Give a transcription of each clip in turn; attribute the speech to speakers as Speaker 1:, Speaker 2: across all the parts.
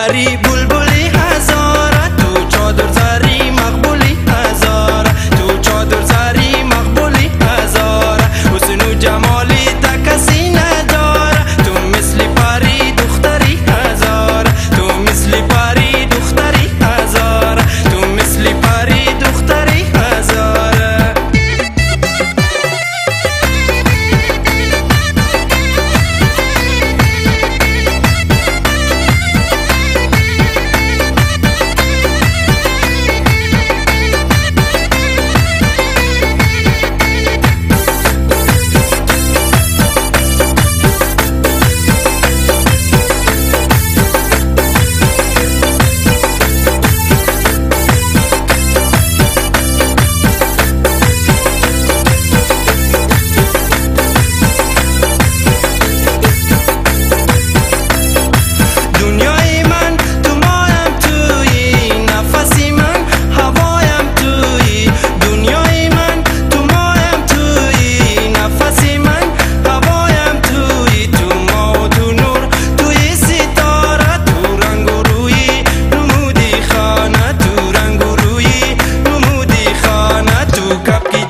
Speaker 1: dari bulan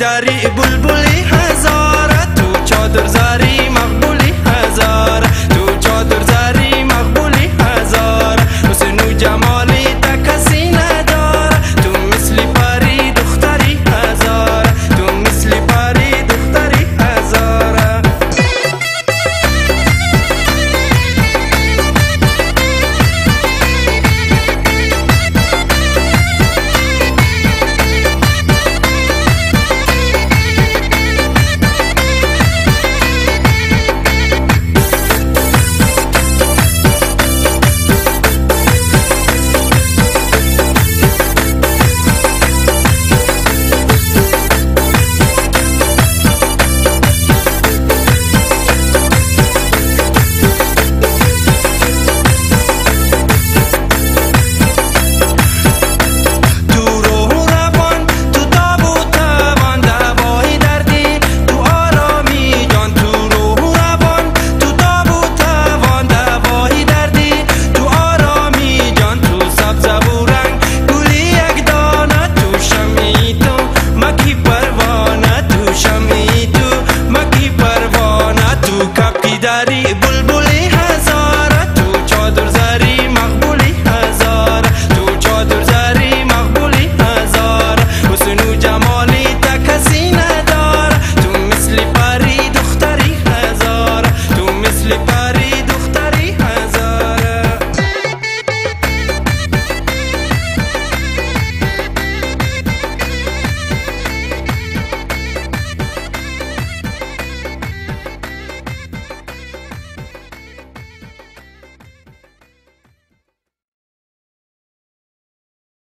Speaker 1: dari bulbul lihat daddy.